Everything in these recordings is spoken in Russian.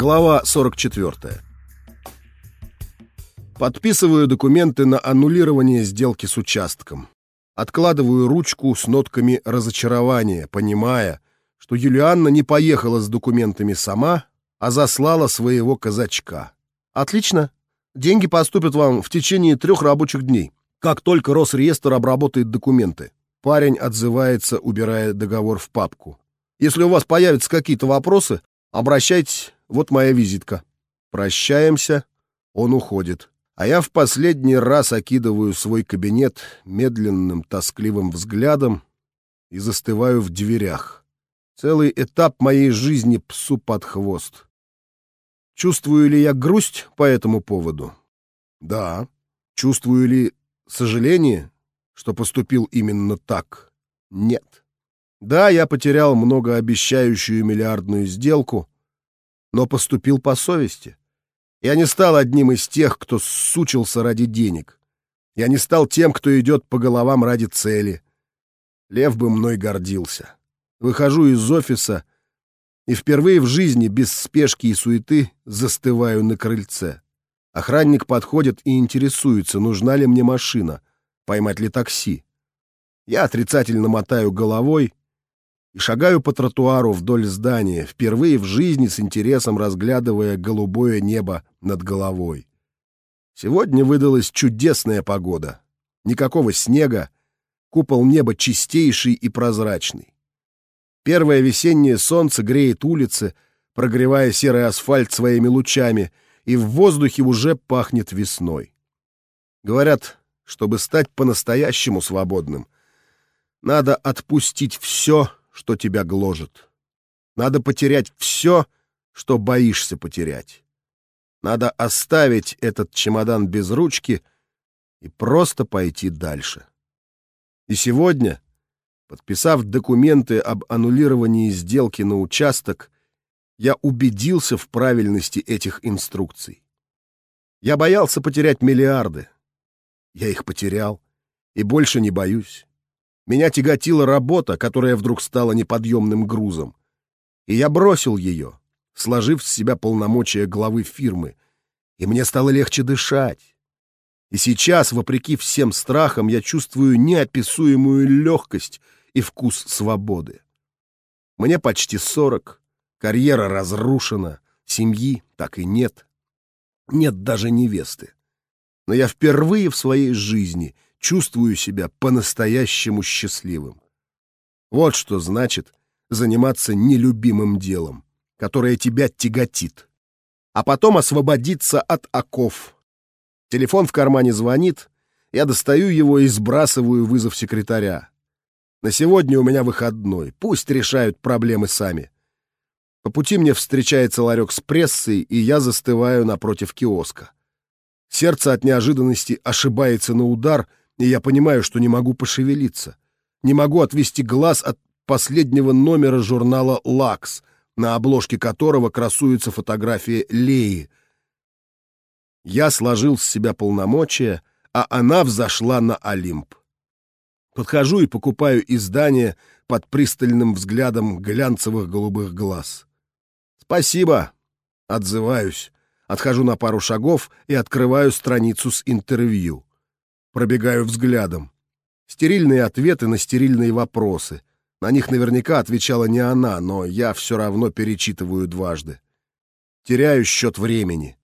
Глава 44. Подписываю документы на аннулирование сделки с участком. Откладываю ручку с нотками разочарования, понимая, что Юлианна не поехала с документами сама, а заслала своего казачка. Отлично. Деньги поступят вам в течение трех рабочих дней, как только Росреестр обработает документы. Парень отзывается, убирая договор в папку. Если у вас появятся какие-то вопросы, обращайтесь, вот моя визитка. Прощаемся, он уходит. А я в последний раз окидываю свой кабинет медленным, тоскливым взглядом и застываю в дверях. Целый этап моей жизни псу под хвост. Чувствую ли я грусть по этому поводу? Да. Чувствую ли сожаление, что поступил именно так? Нет. Да, я потерял многообещающую миллиардную сделку, но поступил по совести. Я не стал одним из тех, кто сучился ради денег. Я не стал тем, кто идет по головам ради цели. Лев бы мной гордился. Выхожу из офиса и впервые в жизни без спешки и суеты застываю на крыльце. Охранник подходит и интересуется, нужна ли мне машина, поймать ли такси. Я отрицательно мотаю головой и шагаю по тротуару вдоль здания, впервые в жизни с интересом разглядывая голубое небо над головой. Сегодня выдалась чудесная погода. Никакого снега, купол неба чистейший и прозрачный. Первое весеннее солнце греет улицы, прогревая серый асфальт своими лучами, и в воздухе уже пахнет весной. Говорят, чтобы стать по-настоящему свободным, надо отпустить все, что тебя гложет. Надо потерять все, что боишься потерять. Надо оставить этот чемодан без ручки и просто пойти дальше. И сегодня, подписав документы об аннулировании сделки на участок, я убедился в правильности этих инструкций. Я боялся потерять миллиарды. Я их потерял и больше не боюсь. Меня тяготила работа, которая вдруг стала неподъемным грузом. И я бросил ее, сложив с себя полномочия главы фирмы. И мне стало легче дышать. И сейчас, вопреки всем страхам, я чувствую неописуемую легкость и вкус свободы. Мне почти сорок, карьера разрушена, семьи так и нет. Нет даже невесты. Но я впервые в своей жизни — чувствую себя по-настоящему счастливым. Вот что значит заниматься нелюбимым делом, которое тебя тяготит, а потом освободиться от оков. Телефон в кармане звонит, я достаю его и сбрасываю вызов секретаря. На сегодня у меня выходной, пусть решают проблемы сами. По пути мне встречается ларек с прессой, и я застываю напротив киоска. Сердце от неожиданности ошибается на удар, и я понимаю, что не могу пошевелиться. Не могу отвести глаз от последнего номера журнала «Лакс», на обложке которого красуется фотография Леи. Я сложил с себя полномочия, а она взошла на Олимп. Подхожу и покупаю издание под пристальным взглядом глянцевых голубых глаз. «Спасибо!» — отзываюсь. Отхожу на пару шагов и открываю страницу с интервью пробегаю взглядом. Стерильные ответы на стерильные вопросы. На них наверняка отвечала не она, но я все равно перечитываю дважды. Теряю счет времени.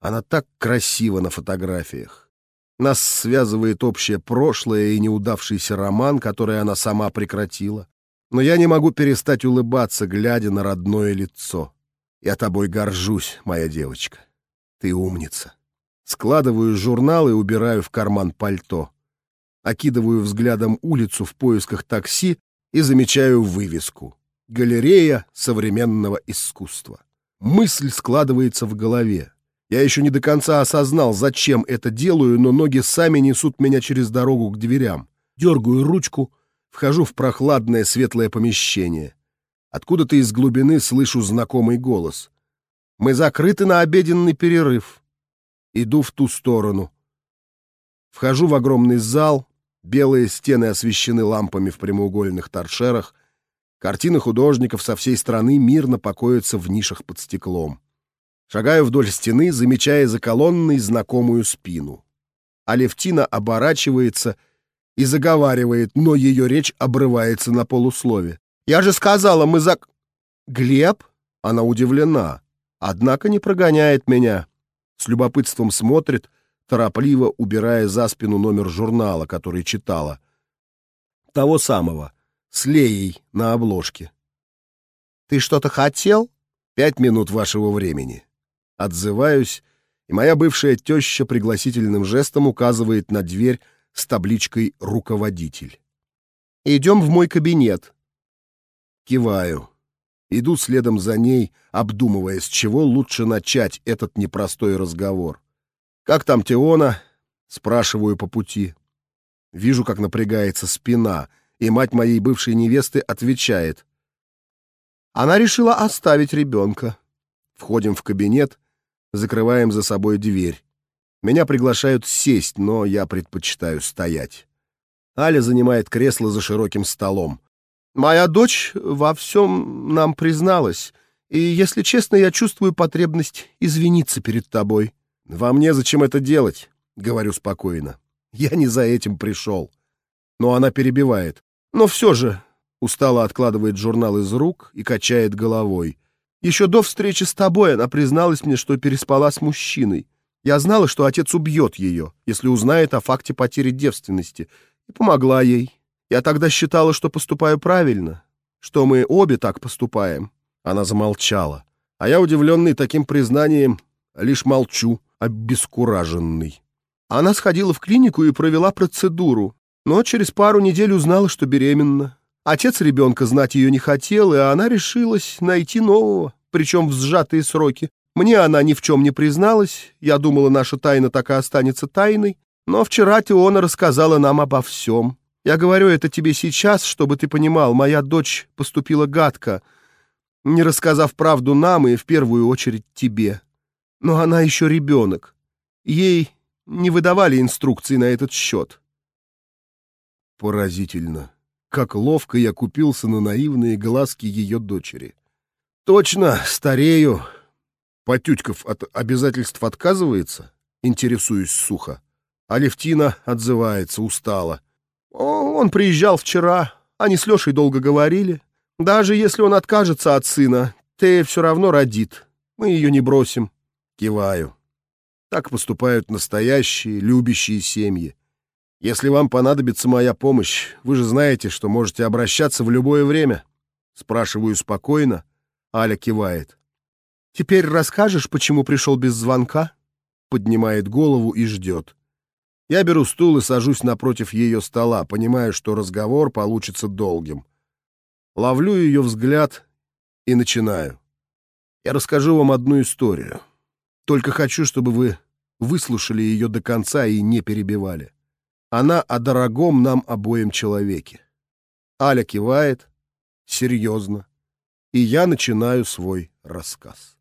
Она так красива на фотографиях. Нас связывает общее прошлое и неудавшийся роман, который она сама прекратила. Но я не могу перестать улыбаться, глядя на родное лицо. Я тобой горжусь, моя девочка. Ты умница. Складываю журнал и убираю в карман пальто. Окидываю взглядом улицу в поисках такси и замечаю вывеску. Галерея современного искусства. Мысль складывается в голове. Я еще не до конца осознал, зачем это делаю, но ноги сами несут меня через дорогу к дверям. Дергаю ручку, вхожу в прохладное светлое помещение. Откуда-то из глубины слышу знакомый голос. «Мы закрыты на обеденный перерыв». Иду в ту сторону. Вхожу в огромный зал, белые стены освещены лампами в прямоугольных торшерах. Картины художников со всей страны мирно покоятся в нишах под стеклом. Шагаю вдоль стены, замечая за колонной знакомую спину. Алевтина оборачивается и заговаривает, но ее речь обрывается на полуслове. «Я же сказала, мы за...» «Глеб?» Она удивлена, однако не прогоняет меня. С любопытством смотрит, торопливо убирая за спину номер журнала, который читала. Того самого, с Леей на обложке. «Ты что-то хотел?» «Пять минут вашего времени». Отзываюсь, и моя бывшая теща пригласительным жестом указывает на дверь с табличкой «Руководитель». «Идем в мой кабинет». Киваю. Иду следом за ней, обдумывая, с чего лучше начать этот непростой разговор. «Как там Теона?» — спрашиваю по пути. Вижу, как напрягается спина, и мать моей бывшей невесты отвечает. Она решила оставить ребенка. Входим в кабинет, закрываем за собой дверь. Меня приглашают сесть, но я предпочитаю стоять. Аля занимает кресло за широким столом. «Моя дочь во всем нам призналась, и, если честно, я чувствую потребность извиниться перед тобой». «Вам незачем это делать», — говорю спокойно. «Я не за этим пришел». Но она перебивает. «Но все же...» — устало откладывает журнал из рук и качает головой. «Еще до встречи с тобой она призналась мне, что переспала с мужчиной. Я знала, что отец убьет ее, если узнает о факте потери девственности, и помогла ей. Я тогда считала, что поступаю правильно, что мы обе так поступаем». Она замолчала, а я, удивленный таким признанием, лишь молчу, обескураженный. Она сходила в клинику и провела процедуру, но через пару недель узнала, что беременна. Отец ребенка знать ее не хотел, и она решилась найти нового, причем в сжатые сроки. Мне она ни в чем не призналась, я думала, наша тайна так и останется тайной, но вчера Теона рассказала нам обо всем. Я говорю это тебе сейчас, чтобы ты понимал, моя дочь поступила гадко, не рассказав правду нам и в первую очередь тебе. Но она еще ребенок. Ей не выдавали инструкции на этот счет. Поразительно. Как ловко я купился на наивные глазки ее дочери. Точно, старею. Потютьков от обязательств отказывается? Интересуюсь сухо. Алевтина отзывается, устала. Он приезжал вчера, они с Лешей долго говорили. Даже если он откажется от сына, Тея все равно родит. Мы ее не бросим. Киваю. Так поступают настоящие, любящие семьи. Если вам понадобится моя помощь, вы же знаете, что можете обращаться в любое время. Спрашиваю спокойно. Аля кивает. Теперь расскажешь, почему пришел без звонка? Поднимает голову и ждет. Я беру стул и сажусь напротив ее стола, понимая, что разговор получится долгим. Ловлю ее взгляд и начинаю. Я расскажу вам одну историю. Только хочу, чтобы вы выслушали ее до конца и не перебивали. Она о дорогом нам обоим человеке. Аля кивает, серьезно, и я начинаю свой рассказ.